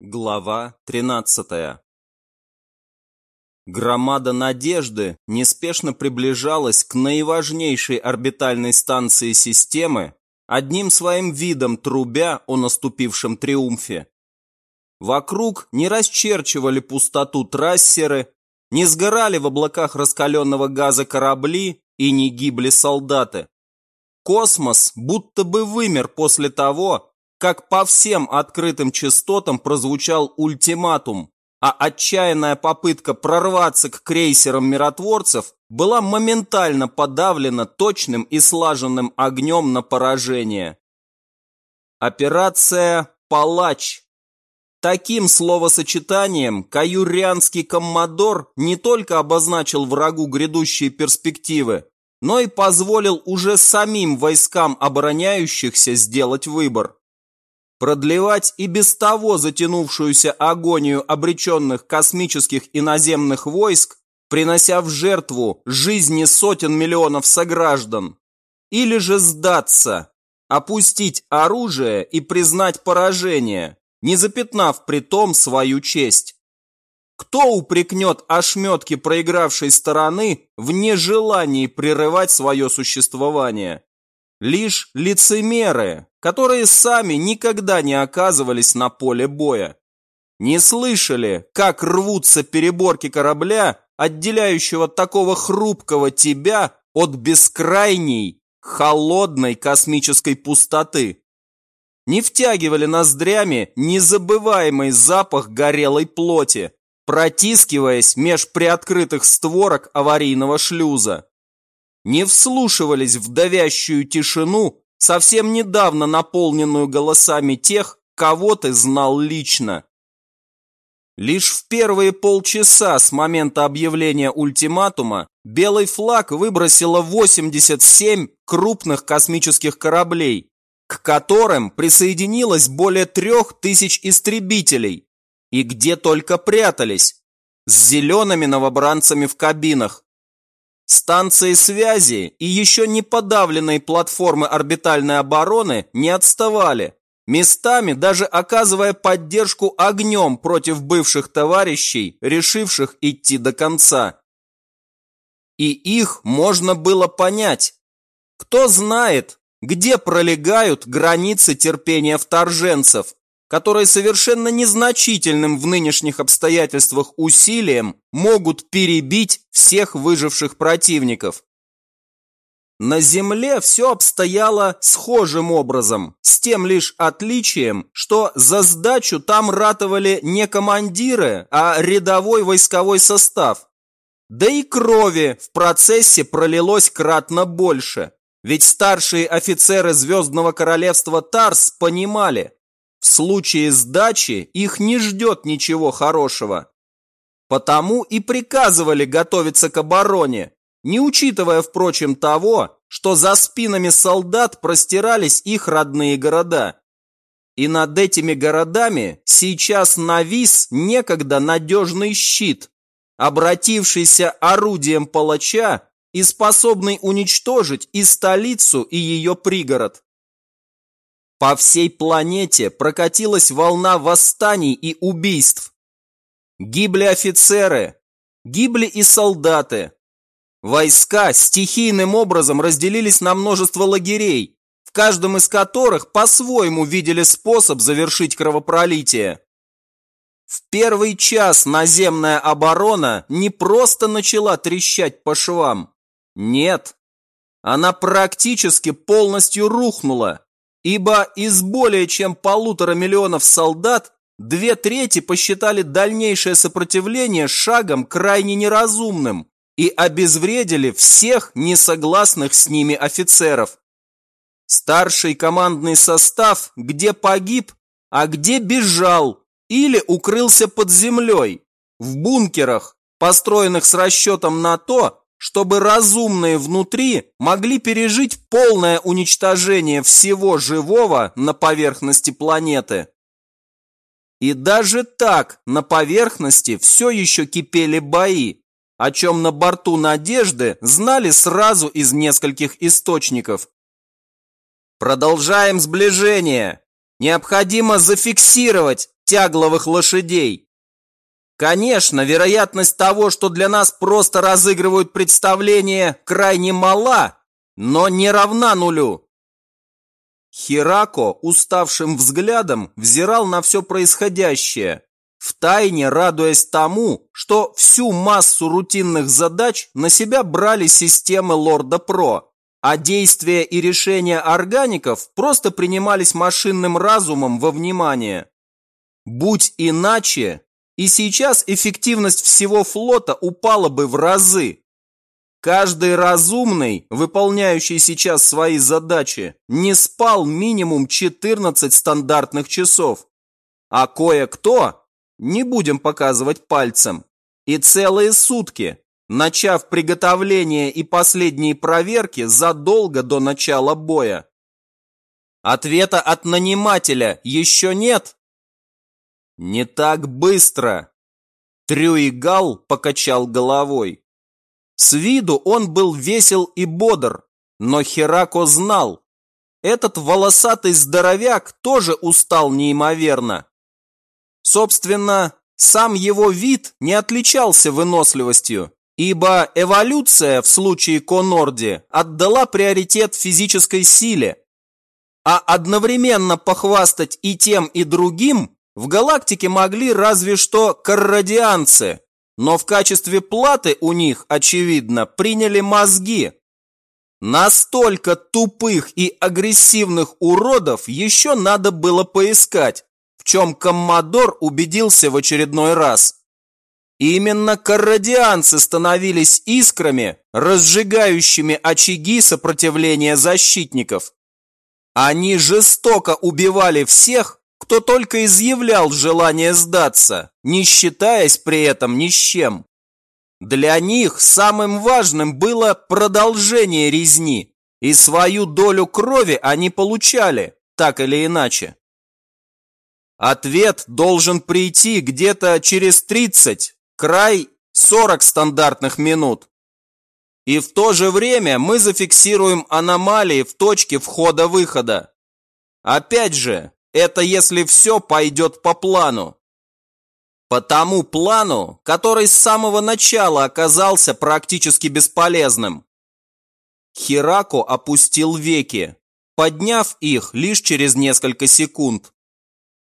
Глава 13 Громада «Надежды» неспешно приближалась к наиважнейшей орбитальной станции системы, одним своим видом трубя о наступившем триумфе. Вокруг не расчерчивали пустоту трассеры, не сгорали в облаках раскаленного газа корабли и не гибли солдаты. Космос будто бы вымер после того, как по всем открытым частотам прозвучал ультиматум, а отчаянная попытка прорваться к крейсерам миротворцев была моментально подавлена точным и слаженным огнем на поражение. Операция «Палач». Таким словосочетанием каюрианский коммодор не только обозначил врагу грядущие перспективы, но и позволил уже самим войскам обороняющихся сделать выбор продлевать и без того затянувшуюся агонию обреченных космических и наземных войск, принося в жертву жизни сотен миллионов сограждан, или же сдаться, опустить оружие и признать поражение, не запятнав при том свою честь. Кто упрекнет ошметки проигравшей стороны в нежелании прерывать свое существование? Лишь лицемеры, которые сами никогда не оказывались на поле боя. Не слышали, как рвутся переборки корабля, отделяющего такого хрупкого тебя от бескрайней, холодной космической пустоты. Не втягивали ноздрями незабываемый запах горелой плоти, протискиваясь меж приоткрытых створок аварийного шлюза не вслушивались в давящую тишину, совсем недавно наполненную голосами тех, кого ты знал лично. Лишь в первые полчаса с момента объявления ультиматума белый флаг выбросило 87 крупных космических кораблей, к которым присоединилось более трех тысяч истребителей. И где только прятались, с зелеными новобранцами в кабинах, Станции связи и еще не подавленные платформы орбитальной обороны не отставали, местами даже оказывая поддержку огнем против бывших товарищей, решивших идти до конца. И их можно было понять. Кто знает, где пролегают границы терпения вторженцев, которые совершенно незначительным в нынешних обстоятельствах усилием могут перебить всех выживших противников. На Земле все обстояло схожим образом, с тем лишь отличием, что за сдачу там ратовали не командиры, а рядовой войсковой состав. Да и крови в процессе пролилось кратно больше, ведь старшие офицеры Звездного Королевства Тарс понимали – в случае сдачи их не ждет ничего хорошего. Потому и приказывали готовиться к обороне, не учитывая, впрочем, того, что за спинами солдат простирались их родные города. И над этими городами сейчас навис некогда надежный щит, обратившийся орудием палача и способный уничтожить и столицу, и ее пригород. По всей планете прокатилась волна восстаний и убийств. Гибли офицеры, гибли и солдаты. Войска стихийным образом разделились на множество лагерей, в каждом из которых по-своему видели способ завершить кровопролитие. В первый час наземная оборона не просто начала трещать по швам. Нет, она практически полностью рухнула ибо из более чем полутора миллионов солдат две трети посчитали дальнейшее сопротивление шагом крайне неразумным и обезвредили всех несогласных с ними офицеров. Старший командный состав где погиб, а где бежал или укрылся под землей, в бункерах, построенных с расчетом на то, чтобы разумные внутри могли пережить полное уничтожение всего живого на поверхности планеты. И даже так на поверхности все еще кипели бои, о чем на борту «Надежды» знали сразу из нескольких источников. «Продолжаем сближение!» Необходимо зафиксировать тягловых лошадей. Конечно, вероятность того, что для нас просто разыгрывают представление, крайне мала, но не равна нулю. Хирако уставшим взглядом взирал на все происходящее, втайне радуясь тому, что всю массу рутинных задач на себя брали системы Лорда Про, а действия и решения органиков просто принимались машинным разумом во внимание. Будь иначе, и сейчас эффективность всего флота упала бы в разы. Каждый разумный, выполняющий сейчас свои задачи, не спал минимум 14 стандартных часов. А кое-кто, не будем показывать пальцем, и целые сутки, начав приготовление и последние проверки задолго до начала боя. Ответа от нанимателя еще нет? «Не так быстро!» Трюигал покачал головой. С виду он был весел и бодр, но Херако знал, этот волосатый здоровяк тоже устал неимоверно. Собственно, сам его вид не отличался выносливостью, ибо эволюция в случае Конорди отдала приоритет физической силе, а одновременно похвастать и тем, и другим в галактике могли разве что каррадианцы, но в качестве платы у них, очевидно, приняли мозги. Настолько тупых и агрессивных уродов еще надо было поискать, в чем Коммодор убедился в очередной раз. Именно каррадианцы становились искрами, разжигающими очаги сопротивления защитников. Они жестоко убивали всех, кто только изъявлял желание сдаться, не считаясь при этом ни с чем. Для них самым важным было продолжение резни, и свою долю крови они получали, так или иначе. Ответ должен прийти где-то через 30, край 40 стандартных минут. И в то же время мы зафиксируем аномалии в точке входа-выхода. Опять же, это если все пойдет по плану. По тому плану, который с самого начала оказался практически бесполезным. Хирако опустил веки, подняв их лишь через несколько секунд.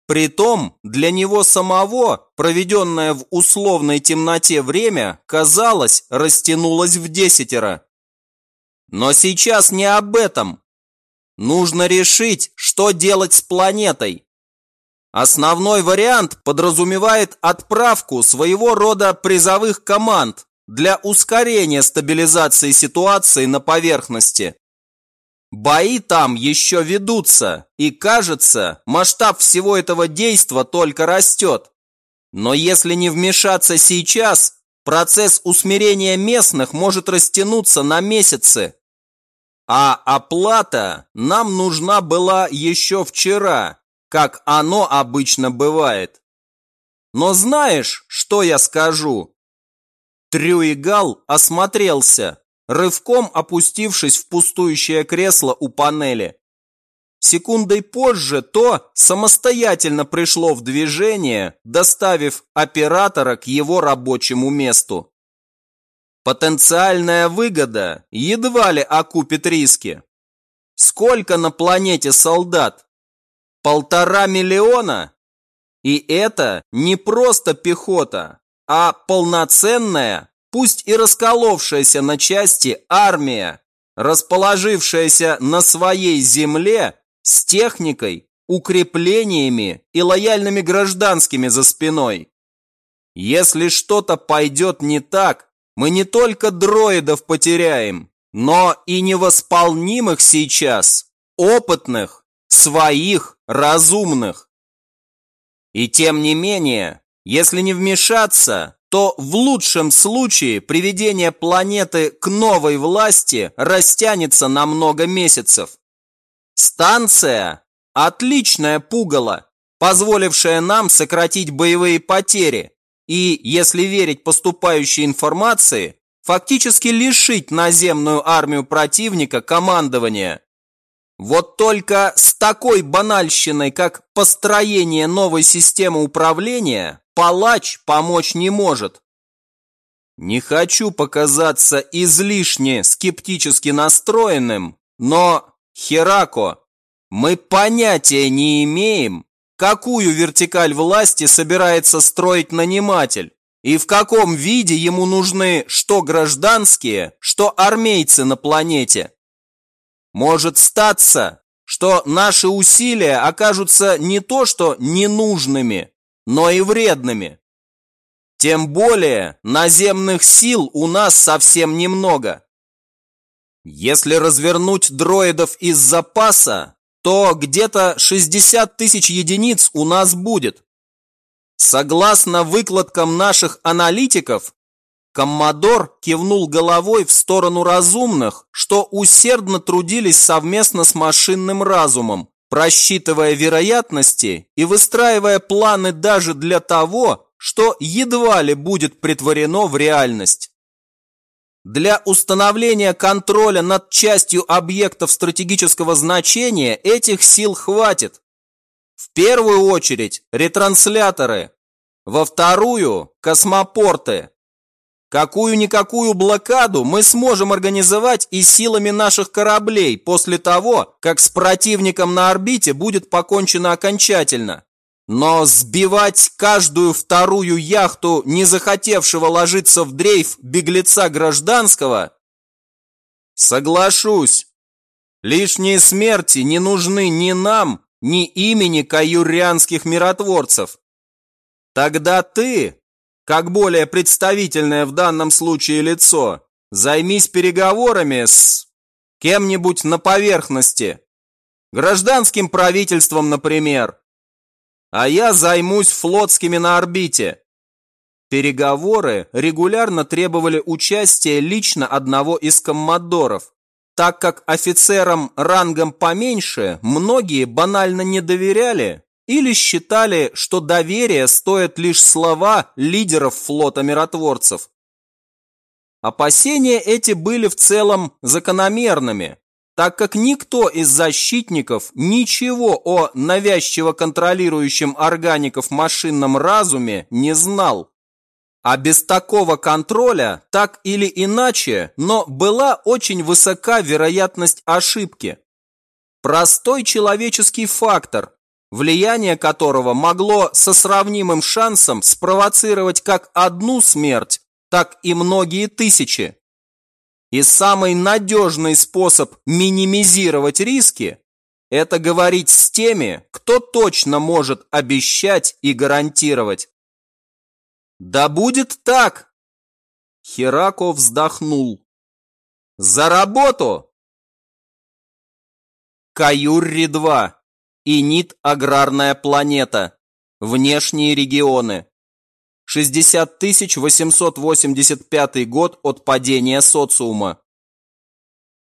Притом, для него самого, проведенное в условной темноте время, казалось, растянулось в десятеро. Но сейчас не об этом. Нужно решить, что делать с планетой. Основной вариант подразумевает отправку своего рода призовых команд для ускорения стабилизации ситуации на поверхности. Бои там еще ведутся, и кажется, масштаб всего этого действа только растет. Но если не вмешаться сейчас, процесс усмирения местных может растянуться на месяцы. А оплата нам нужна была еще вчера, как оно обычно бывает. Но знаешь, что я скажу? Трюигал осмотрелся, рывком опустившись в пустующее кресло у панели. Секундой позже то самостоятельно пришло в движение, доставив оператора к его рабочему месту. Потенциальная выгода едва ли окупит риски. Сколько на планете солдат? Полтора миллиона? И это не просто пехота, а полноценная, пусть и расколовшаяся на части армия, расположившаяся на своей земле с техникой, укреплениями и лояльными гражданскими за спиной. Если что-то пойдет не так, мы не только дроидов потеряем, но и невосполнимых сейчас, опытных, своих, разумных. И тем не менее, если не вмешаться, то в лучшем случае приведение планеты к новой власти растянется на много месяцев. Станция – отличное пугало, позволившее нам сократить боевые потери, и, если верить поступающей информации, фактически лишить наземную армию противника командования. Вот только с такой банальщиной, как построение новой системы управления, палач помочь не может. Не хочу показаться излишне скептически настроенным, но, Херако, мы понятия не имеем, какую вертикаль власти собирается строить наниматель и в каком виде ему нужны что гражданские, что армейцы на планете. Может статься, что наши усилия окажутся не то что ненужными, но и вредными. Тем более наземных сил у нас совсем немного. Если развернуть дроидов из запаса, то где-то 60 тысяч единиц у нас будет. Согласно выкладкам наших аналитиков, Коммодор кивнул головой в сторону разумных, что усердно трудились совместно с машинным разумом, просчитывая вероятности и выстраивая планы даже для того, что едва ли будет притворено в реальность. Для установления контроля над частью объектов стратегического значения этих сил хватит. В первую очередь ретрансляторы, во вторую – космопорты. Какую-никакую блокаду мы сможем организовать и силами наших кораблей после того, как с противником на орбите будет покончено окончательно. Но сбивать каждую вторую яхту, не захотевшего ложиться в дрейф беглеца гражданского? Соглашусь. Лишние смерти не нужны ни нам, ни имени каюрианских миротворцев. Тогда ты, как более представительное в данном случае лицо, займись переговорами с кем-нибудь на поверхности. Гражданским правительством, например а я займусь флотскими на орбите. Переговоры регулярно требовали участия лично одного из коммодоров, так как офицерам рангом поменьше многие банально не доверяли или считали, что доверие стоит лишь слова лидеров флота миротворцев. Опасения эти были в целом закономерными, так как никто из защитников ничего о навязчиво контролирующем органиков машинном разуме не знал. А без такого контроля, так или иначе, но была очень высока вероятность ошибки. Простой человеческий фактор, влияние которого могло со сравнимым шансом спровоцировать как одну смерть, так и многие тысячи. И самый надежный способ минимизировать риски – это говорить с теми, кто точно может обещать и гарантировать. Да будет так! Херако вздохнул. За работу! Каюрри-2. Инит аграрная планета. Внешние регионы. 60 885 год от падения социума.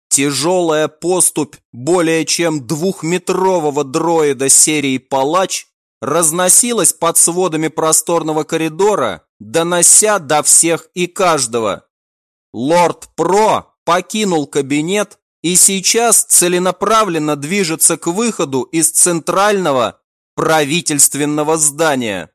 Тяжелая поступь более чем двухметрового дроида серии «Палач» разносилась под сводами просторного коридора, донося до всех и каждого. Лорд Про покинул кабинет и сейчас целенаправленно движется к выходу из центрального правительственного здания.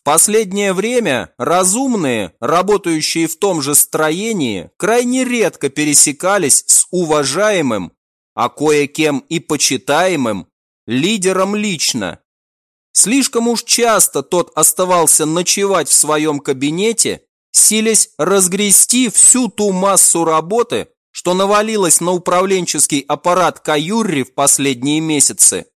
В последнее время разумные, работающие в том же строении, крайне редко пересекались с уважаемым, а кое-кем и почитаемым, лидером лично. Слишком уж часто тот оставался ночевать в своем кабинете, силясь разгрести всю ту массу работы, что навалилось на управленческий аппарат Каюрри в последние месяцы.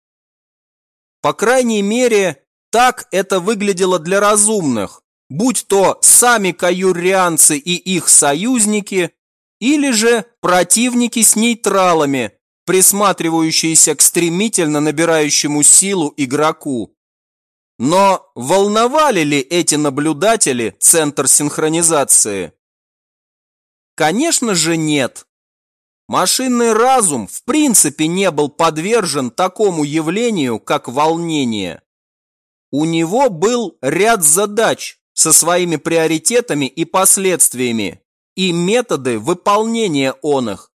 По крайней мере, так это выглядело для разумных, будь то сами каюрианцы и их союзники, или же противники с нейтралами, присматривающиеся к стремительно набирающему силу игроку. Но волновали ли эти наблюдатели центр синхронизации? Конечно же нет. Машинный разум в принципе не был подвержен такому явлению, как волнение. У него был ряд задач со своими приоритетами и последствиями, и методы выполнения он их.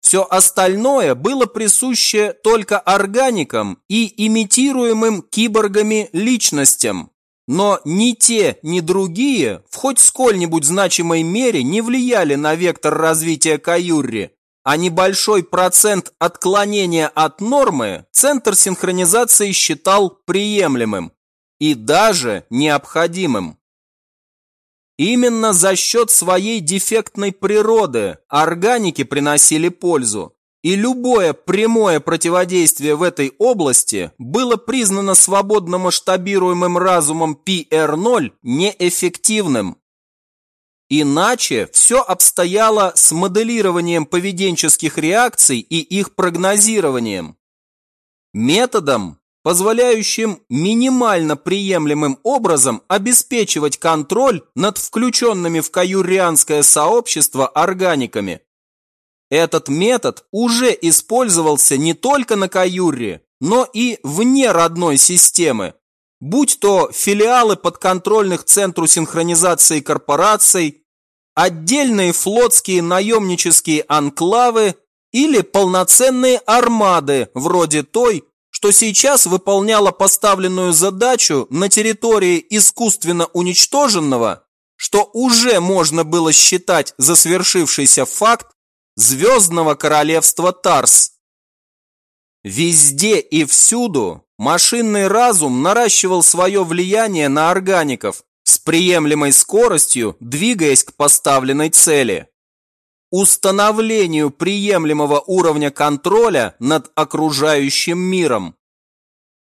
Все остальное было присуще только органикам и имитируемым киборгами личностям. Но ни те, ни другие в хоть сколь-нибудь значимой мере не влияли на вектор развития Каюрри, а небольшой процент отклонения от нормы Центр синхронизации считал приемлемым и даже необходимым. Именно за счет своей дефектной природы органики приносили пользу, и любое прямое противодействие в этой области было признано свободно масштабируемым разумом PR0 неэффективным. Иначе все обстояло с моделированием поведенческих реакций и их прогнозированием. Методом, позволяющим минимально приемлемым образом обеспечивать контроль над включенными в каюрианское сообщество органиками. Этот метод уже использовался не только на Каюре, но и вне родной системы, будь то филиалы подконтрольных Центру синхронизации корпораций, отдельные флотские наемнические анклавы или полноценные армады, вроде той, что сейчас выполняла поставленную задачу на территории искусственно уничтоженного, что уже можно было считать за свершившийся факт Звездного королевства Тарс. Везде и всюду машинный разум наращивал свое влияние на органиков с приемлемой скоростью, двигаясь к поставленной цели установлению приемлемого уровня контроля над окружающим миром.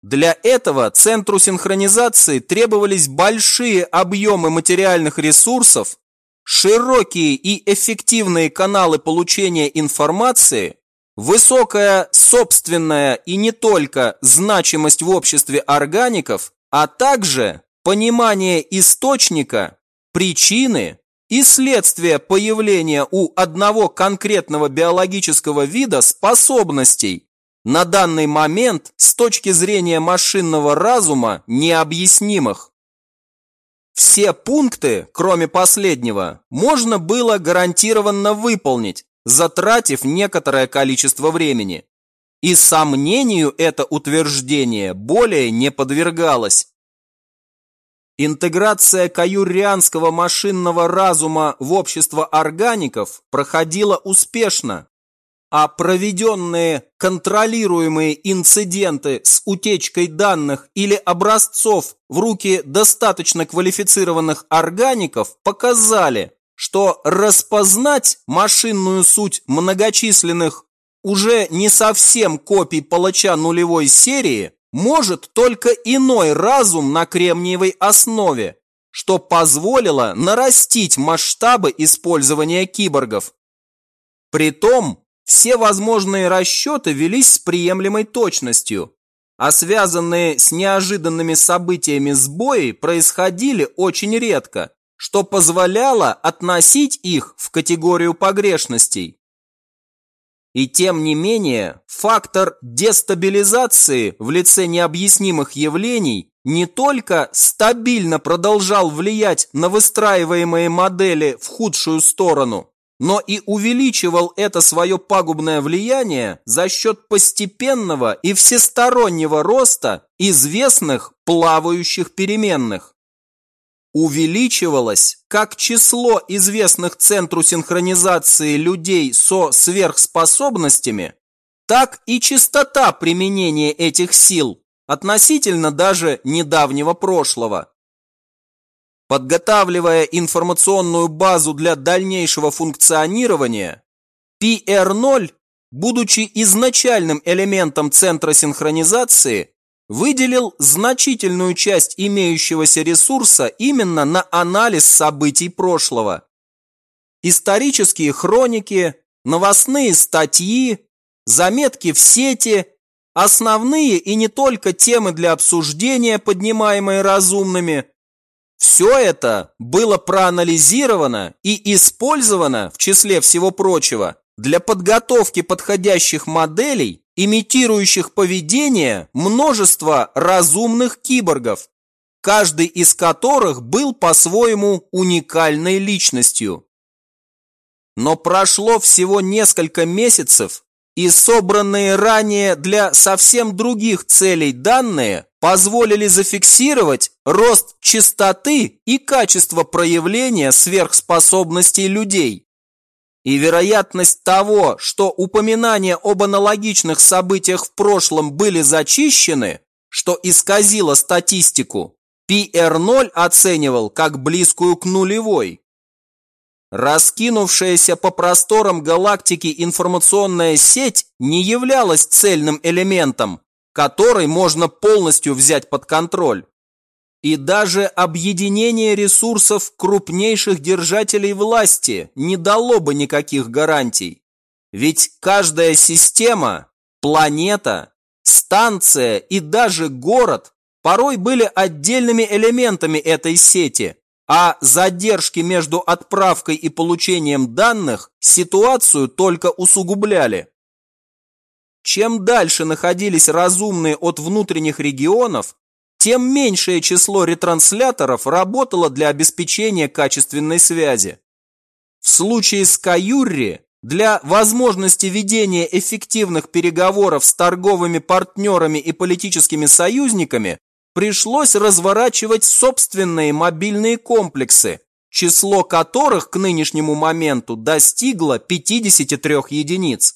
Для этого Центру синхронизации требовались большие объемы материальных ресурсов, широкие и эффективные каналы получения информации, высокая собственная и не только значимость в обществе органиков, а также понимание источника, причины и следствие появления у одного конкретного биологического вида способностей, на данный момент с точки зрения машинного разума необъяснимых. Все пункты, кроме последнего, можно было гарантированно выполнить, затратив некоторое количество времени. И сомнению это утверждение более не подвергалось. Интеграция каюрианского машинного разума в общество органиков проходила успешно, а проведенные контролируемые инциденты с утечкой данных или образцов в руки достаточно квалифицированных органиков показали, что распознать машинную суть многочисленных уже не совсем копий палача нулевой серии может только иной разум на кремниевой основе, что позволило нарастить масштабы использования киборгов. Притом, все возможные расчеты велись с приемлемой точностью, а связанные с неожиданными событиями сбои происходили очень редко, что позволяло относить их в категорию погрешностей. И тем не менее, фактор дестабилизации в лице необъяснимых явлений не только стабильно продолжал влиять на выстраиваемые модели в худшую сторону, но и увеличивал это свое пагубное влияние за счет постепенного и всестороннего роста известных плавающих переменных увеличивалось как число известных Центру синхронизации людей со сверхспособностями, так и частота применения этих сил относительно даже недавнего прошлого. Подготавливая информационную базу для дальнейшего функционирования, PR0, будучи изначальным элементом центра синхронизации, выделил значительную часть имеющегося ресурса именно на анализ событий прошлого. Исторические хроники, новостные статьи, заметки в сети, основные и не только темы для обсуждения, поднимаемые разумными, все это было проанализировано и использовано, в числе всего прочего, для подготовки подходящих моделей имитирующих поведение множества разумных киборгов, каждый из которых был по-своему уникальной личностью. Но прошло всего несколько месяцев, и собранные ранее для совсем других целей данные позволили зафиксировать рост частоты и качества проявления сверхспособностей людей. И вероятность того, что упоминания об аналогичных событиях в прошлом были зачищены, что исказило статистику, PR0 оценивал как близкую к нулевой. Раскинувшаяся по просторам галактики информационная сеть не являлась цельным элементом, который можно полностью взять под контроль. И даже объединение ресурсов крупнейших держателей власти не дало бы никаких гарантий. Ведь каждая система, планета, станция и даже город порой были отдельными элементами этой сети, а задержки между отправкой и получением данных ситуацию только усугубляли. Чем дальше находились разумные от внутренних регионов, тем меньшее число ретрансляторов работало для обеспечения качественной связи. В случае с Каюрри для возможности ведения эффективных переговоров с торговыми партнерами и политическими союзниками пришлось разворачивать собственные мобильные комплексы, число которых к нынешнему моменту достигло 53 единиц.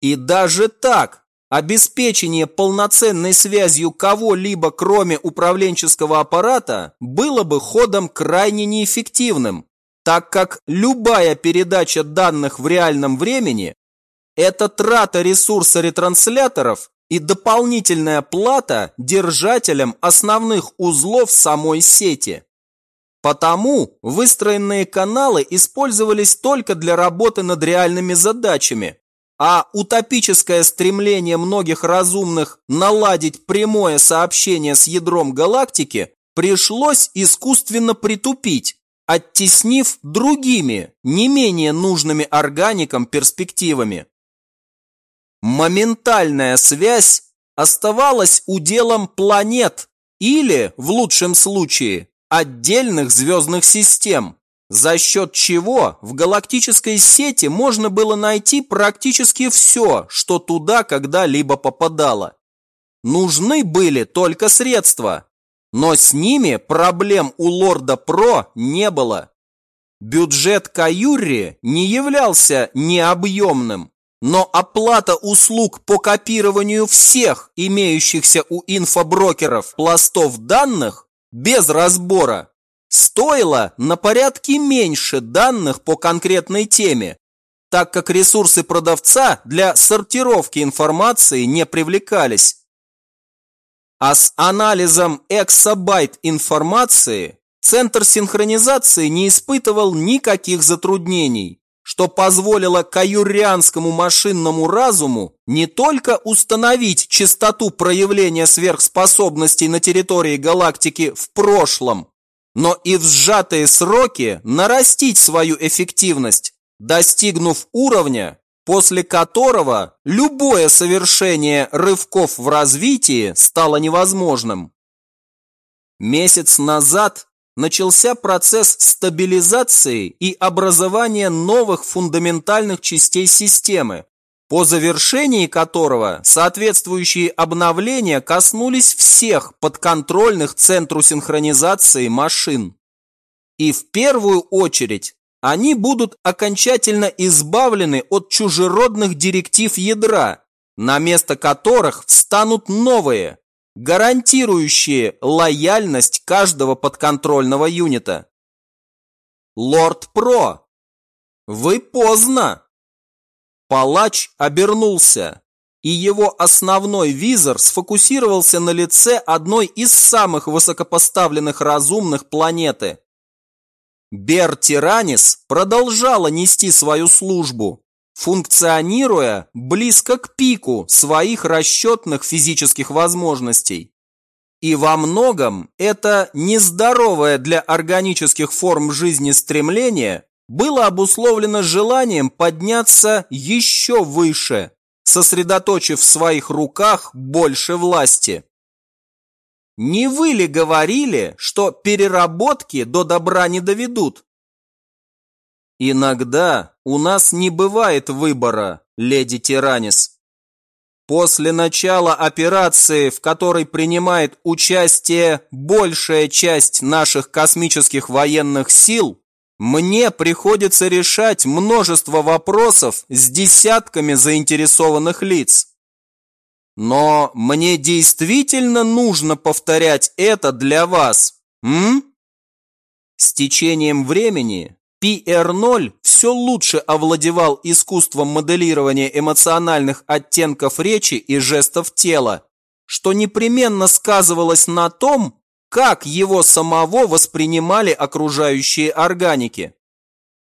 И даже так, обеспечение полноценной связью кого-либо, кроме управленческого аппарата, было бы ходом крайне неэффективным, так как любая передача данных в реальном времени – это трата ресурса ретрансляторов и дополнительная плата держателям основных узлов самой сети. Потому выстроенные каналы использовались только для работы над реальными задачами, а утопическое стремление многих разумных наладить прямое сообщение с ядром галактики пришлось искусственно притупить, оттеснив другими, не менее нужными органикам перспективами. Моментальная связь оставалась уделом планет или, в лучшем случае, отдельных звездных систем, за счет чего в галактической сети можно было найти практически все, что туда когда-либо попадало. Нужны были только средства, но с ними проблем у лорда Про не было. Бюджет Каюри не являлся необъемным, но оплата услуг по копированию всех имеющихся у инфоброкеров пластов данных без разбора стоила на порядке меньше данных по конкретной теме, так как ресурсы продавца для сортировки информации не привлекались. А с анализом эксабайт информации Центр синхронизации не испытывал никаких затруднений что позволило каюрианскому машинному разуму не только установить частоту проявления сверхспособностей на территории галактики в прошлом, но и в сжатые сроки нарастить свою эффективность, достигнув уровня, после которого любое совершение рывков в развитии стало невозможным. Месяц назад начался процесс стабилизации и образования новых фундаментальных частей системы, по завершении которого соответствующие обновления коснулись всех подконтрольных центру синхронизации машин. И в первую очередь они будут окончательно избавлены от чужеродных директив ядра, на место которых встанут новые, гарантирующие лояльность каждого подконтрольного юнита. Лорд Про, вы поздно. Палач обернулся, и его основной визор сфокусировался на лице одной из самых высокопоставленных разумных планеты. Бер Тиранис продолжала нести свою службу, функционируя близко к пику своих расчетных физических возможностей. И во многом это нездоровое для органических форм жизни стремление было обусловлено желанием подняться еще выше, сосредоточив в своих руках больше власти. Не вы ли говорили, что переработки до добра не доведут? Иногда у нас не бывает выбора, леди Тиранис. После начала операции, в которой принимает участие большая часть наших космических военных сил, мне приходится решать множество вопросов с десятками заинтересованных лиц. Но мне действительно нужно повторять это для вас, м? С течением времени PR0 все лучше овладевал искусством моделирования эмоциональных оттенков речи и жестов тела, что непременно сказывалось на том, как его самого воспринимали окружающие органики.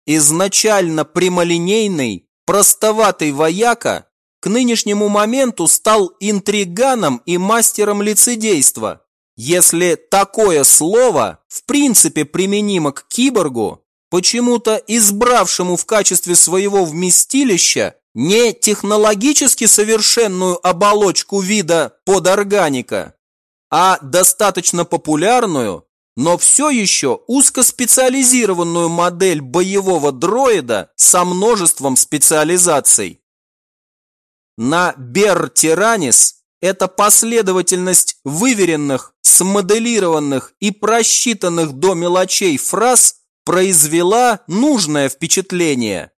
Изначально прямолинейный, простоватый вояка к нынешнему моменту стал интриганом и мастером лицедейства, если такое слово в принципе применимо к киборгу, почему-то избравшему в качестве своего вместилища не технологически совершенную оболочку вида подорганика, а достаточно популярную, но все еще узкоспециализированную модель боевого дроида со множеством специализаций. На Бер-Тиранис эта последовательность выверенных, смоделированных и просчитанных до мелочей фраз произвела нужное впечатление.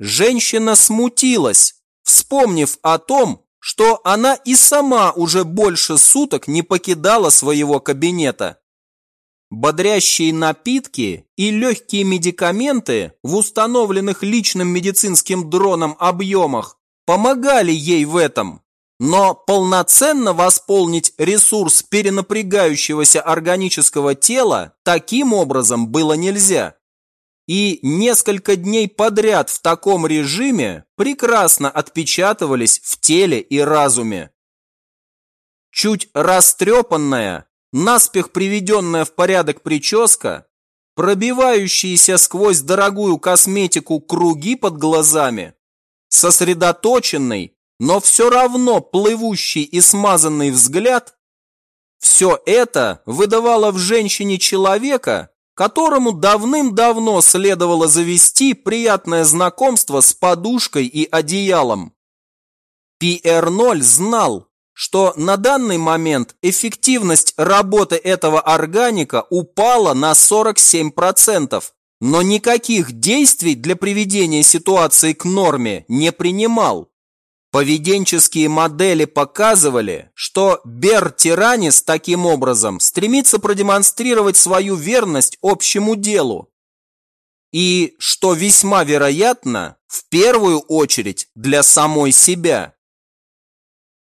Женщина смутилась, вспомнив о том, что она и сама уже больше суток не покидала своего кабинета. Бодрящие напитки и легкие медикаменты в установленных личным медицинским дроном объемах помогали ей в этом, но полноценно восполнить ресурс перенапрягающегося органического тела таким образом было нельзя. И несколько дней подряд в таком режиме прекрасно отпечатывались в теле и разуме. Чуть растрепанная, наспех приведенная в порядок прическа, пробивающиеся сквозь дорогую косметику круги под глазами, сосредоточенный, но все равно плывущий и смазанный взгляд, все это выдавало в женщине человека, которому давным-давно следовало завести приятное знакомство с подушкой и одеялом. PR0 знал, что на данный момент эффективность работы этого органика упала на 47%, но никаких действий для приведения ситуации к норме не принимал. Поведенческие модели показывали, что Бер Тиранис таким образом стремится продемонстрировать свою верность общему делу. И, что весьма вероятно, в первую очередь для самой себя.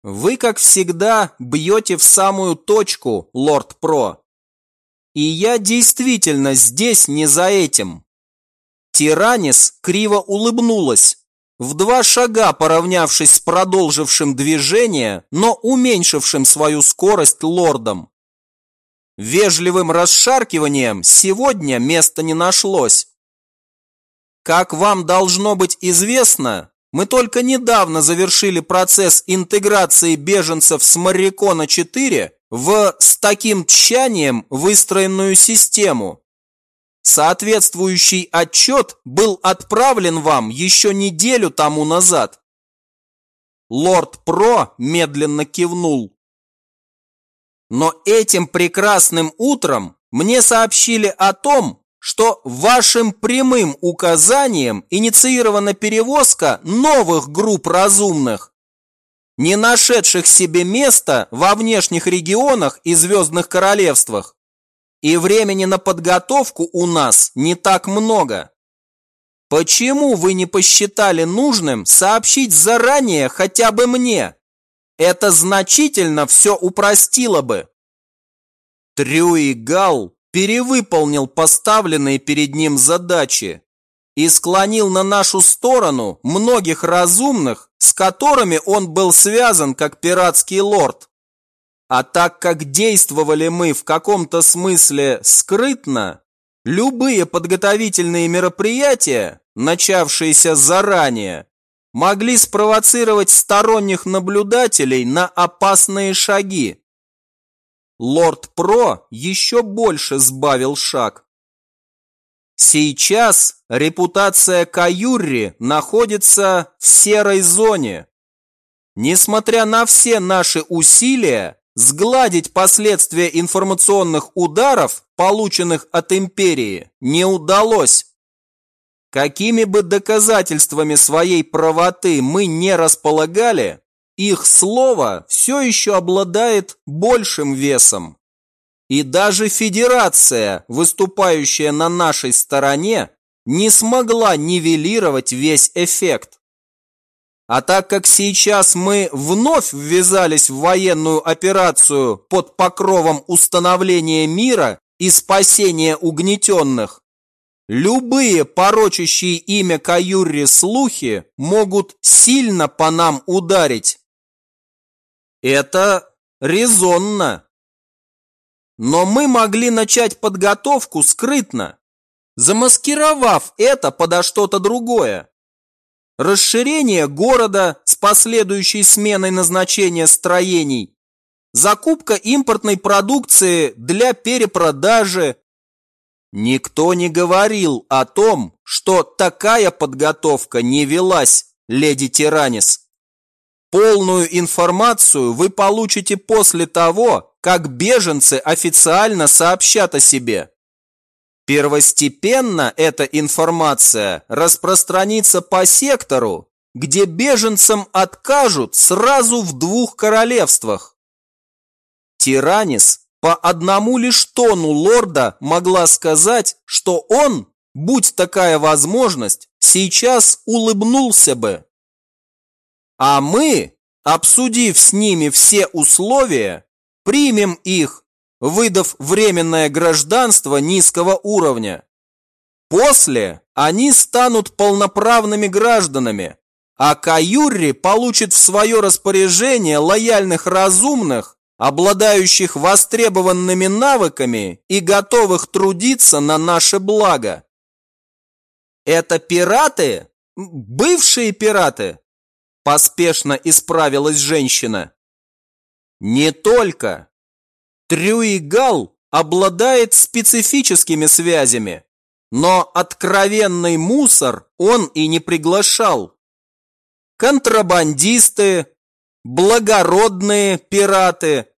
Вы, как всегда, бьете в самую точку, лорд Про. И я действительно здесь не за этим. Тиранис криво улыбнулась, в два шага поравнявшись с продолжившим движение, но уменьшившим свою скорость лордом. Вежливым расшаркиванием сегодня места не нашлось. Как вам должно быть известно, мы только недавно завершили процесс интеграции беженцев с Марикона-4 в с таким тщанием выстроенную систему. Соответствующий отчет был отправлен вам еще неделю тому назад. Лорд Про медленно кивнул. Но этим прекрасным утром мне сообщили о том, что вашим прямым указанием инициирована перевозка новых групп разумных, не нашедших себе места во внешних регионах и звездных королевствах. И времени на подготовку у нас не так много. Почему вы не посчитали нужным сообщить заранее хотя бы мне? Это значительно все упростило бы. Трюи Гал перевыполнил поставленные перед ним задачи и склонил на нашу сторону многих разумных, с которыми он был связан как пиратский лорд. А так как действовали мы в каком-то смысле скрытно, любые подготовительные мероприятия, начавшиеся заранее, могли спровоцировать сторонних наблюдателей на опасные шаги. Лорд Про еще больше сбавил шаг. Сейчас репутация Каюрри находится в серой зоне. Несмотря на все наши усилия, сгладить последствия информационных ударов, полученных от империи, не удалось. Какими бы доказательствами своей правоты мы не располагали, их слово все еще обладает большим весом. И даже федерация, выступающая на нашей стороне, не смогла нивелировать весь эффект. А так как сейчас мы вновь ввязались в военную операцию под покровом установления мира и спасения угнетенных, любые порочащие имя Каюрри слухи могут сильно по нам ударить. Это резонно. Но мы могли начать подготовку скрытно, замаскировав это подо что-то другое расширение города с последующей сменой назначения строений, закупка импортной продукции для перепродажи. Никто не говорил о том, что такая подготовка не велась, леди Тиранис. Полную информацию вы получите после того, как беженцы официально сообщат о себе. Первостепенно эта информация распространится по сектору, где беженцам откажут сразу в двух королевствах. Тиранис по одному лишь тону лорда могла сказать, что он, будь такая возможность, сейчас улыбнулся бы. А мы, обсудив с ними все условия, примем их выдав временное гражданство низкого уровня. После они станут полноправными гражданами, а Каюрри получит в свое распоряжение лояльных разумных, обладающих востребованными навыками и готовых трудиться на наше благо. Это пираты? Бывшие пираты? Поспешно исправилась женщина. Не только. Трюигал обладает специфическими связями, но откровенный мусор он и не приглашал. Контрабандисты, благородные пираты,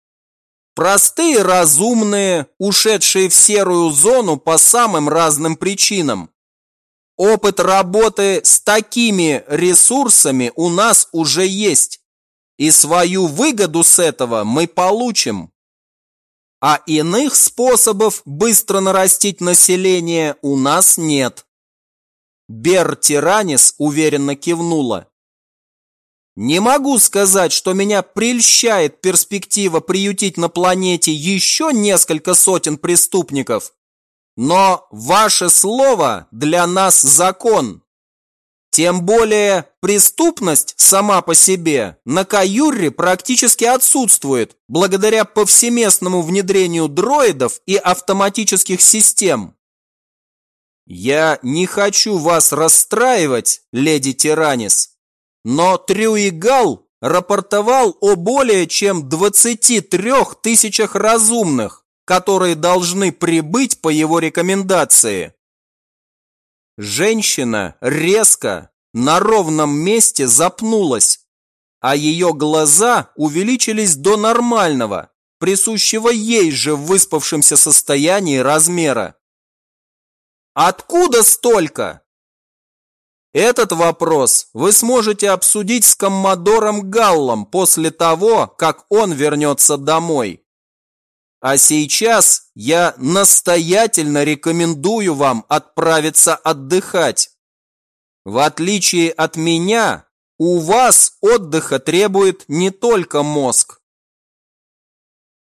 простые разумные, ушедшие в серую зону по самым разным причинам. Опыт работы с такими ресурсами у нас уже есть, и свою выгоду с этого мы получим а иных способов быстро нарастить население у нас нет. Бер Тиранис уверенно кивнула. Не могу сказать, что меня прельщает перспектива приютить на планете еще несколько сотен преступников, но ваше слово для нас закон. Тем более преступность сама по себе на Каюрре практически отсутствует благодаря повсеместному внедрению дроидов и автоматических систем. Я не хочу вас расстраивать, леди Тиранис, но Трюигал рапортовал о более чем 23 тысячах разумных, которые должны прибыть по его рекомендации. Женщина резко на ровном месте запнулась, а ее глаза увеличились до нормального, присущего ей же в выспавшемся состоянии размера. Откуда столько? Этот вопрос вы сможете обсудить с коммодором Галлом после того, как он вернется домой. А сейчас я настоятельно рекомендую вам отправиться отдыхать. В отличие от меня, у вас отдыха требует не только мозг.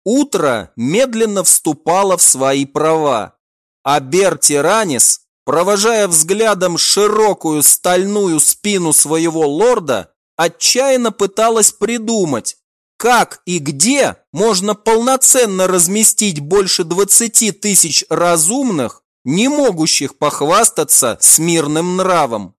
Утро медленно вступало в свои права, а Берти Ранис, провожая взглядом широкую стальную спину своего лорда, отчаянно пыталась придумать, как и где можно полноценно разместить больше 20 тысяч разумных, не могущих похвастаться смирным нравом?